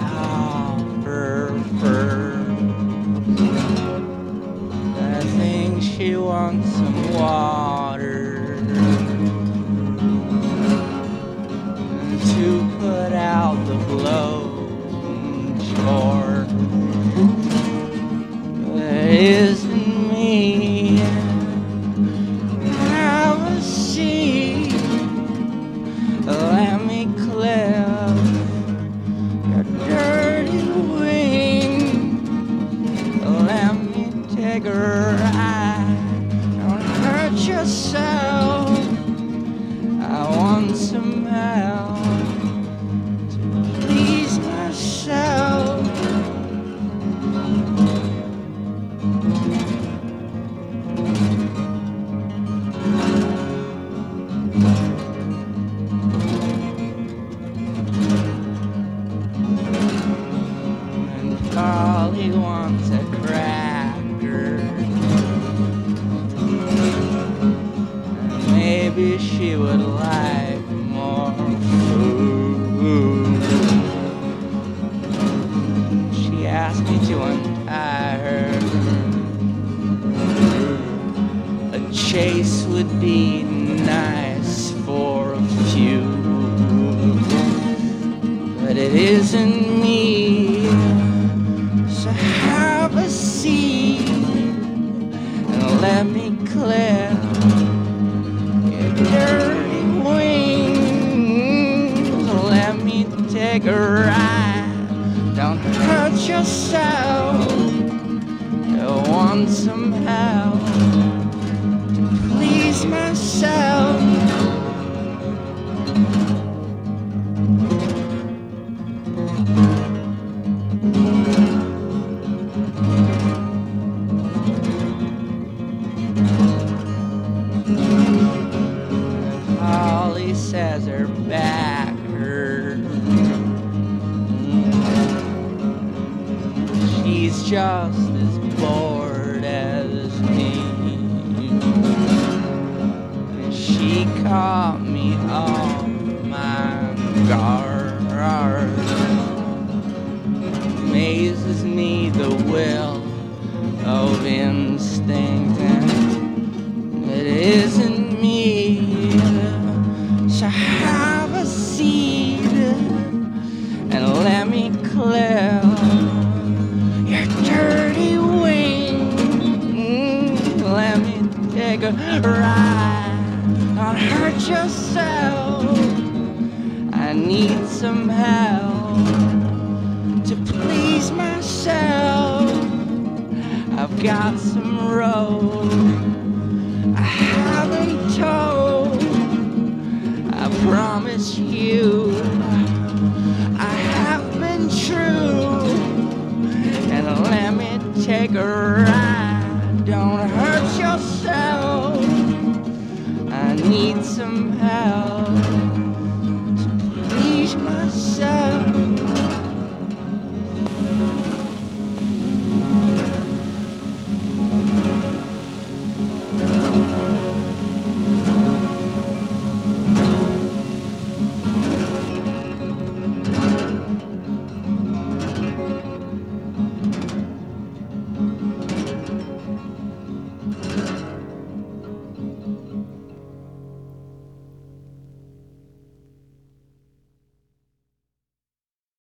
I think she wants some water to put out the blowtorch. Is me. Let me clear. I want some help to please myself. And Polly wants a Maybe she would like more food. She asked me to untie her. A chase would be nice for a few, but it isn't me. So have a seat and let me clear take a ride. Don't hurt yourself. I want some help to please myself. Just as bored as me. She caught me off my guard. Amazes me the will of instinct. And it isn't me. So have a seat and let me clear ride. Don't hurt yourself. I need some help to please myself. I've got some road I haven't told. I promise you, I have been true. And let me take a ride. need some help to please myself.